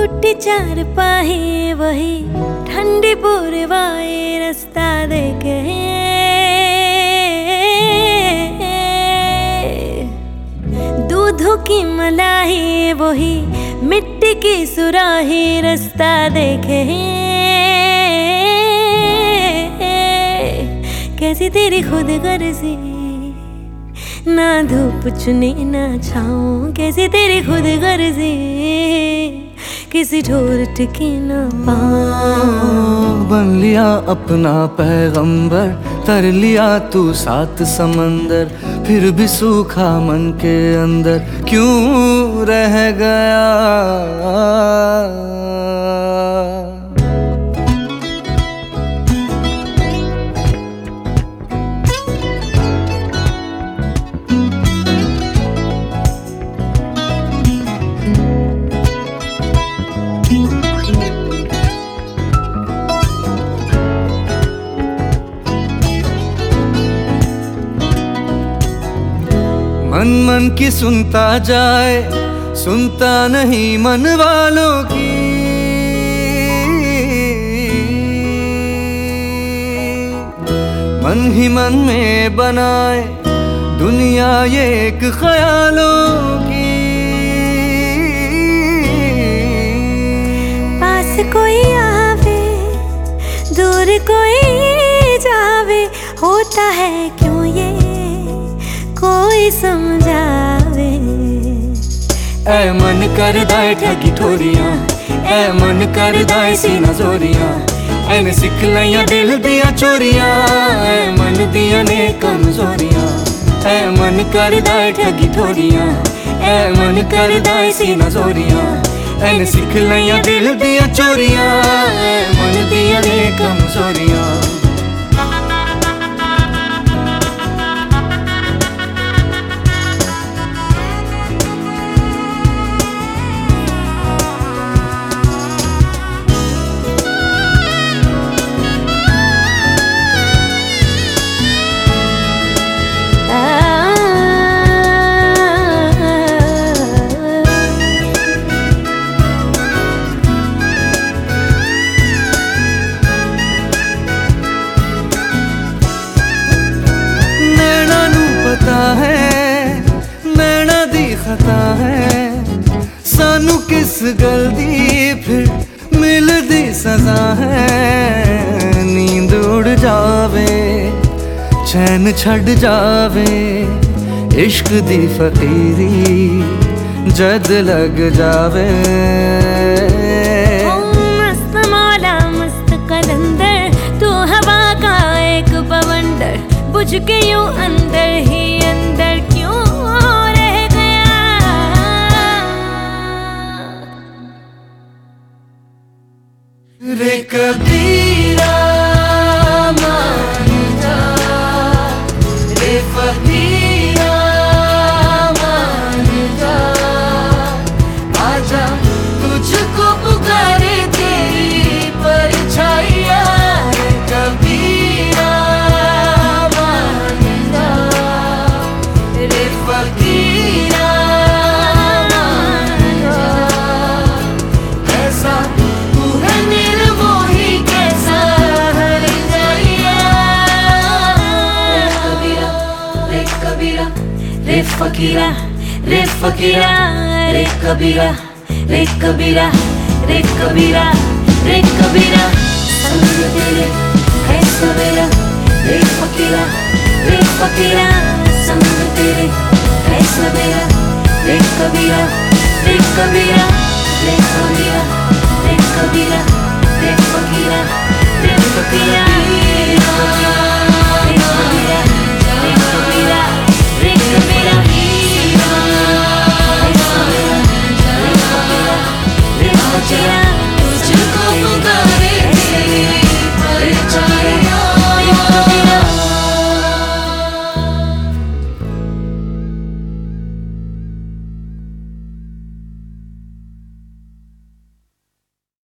टूटी चार पाही, वही ठंडी पूर्वाए रास्ता देखे। दूध की मलाई, वही मिट्टी की सुराही रास्ता देखे। कैसी तेरी खुद गर्जी? ना धूप चुनी, ना छाऊं कैसी तेरी खुद गर्जी किसी ठोर टिकी ना पाऊँ बन लिया अपना पैगंबर, तर लिया तू सात समंदर। फिर भी सूखा मन के अंदर क्यों रह गया? मन मन की सुनता जाए, सुनता नहीं मन वालों की। मन ही मन में बनाए दुनिया ये एक ख्यालों की। पास कोई आवे, दूर कोई जावे, होता है क्यों ये कोई समझावे। ए मन कर दाए ठगी ठोरियाँ ए मन कर दाए सीना नजोरिया एन सिख लिया दिल दिया चोरिया ए मन दिया ने कमजोरिया ए मन कर दाए ठगी ठोरियाँ ए मन कर दाए सीना नजोरिया एन सिख लिया दिल दिया चोरिया ए मन दिया ने कमजोरिया। ਦੀ ਖਤਾ ਹੈ ਸਾਨੂੰ ਕਿਸ ਗੱਲ ਦੀ ਫਿਰ ਮਿਲਦੀ ਸਜ਼ਾ ਹੈ ਨੀਂਦ ਉੜ ਜਾਵੇ ਚੈਨ ਛੱਡ ਜਾਵੇ ਇਸ਼ਕ ਦੀ ਫਕੀਰੀ ਜਦ ਲੱਗ ਜਾਵੇ ओ मस्त मौला मस्त कलंदर तू हवा का एक बवंडर बुझ के यूं अंदर ही Rekabira फकीरा रे फकीरा रे कबीरा रे कबीरा रे कबीरा रे कबीरा संग तेरे है सवेरा रे फकीरा रे फकीरा संग तेरे है सवेरा रे कबीरा रे कबीरा रे कबीरा रे कबीरा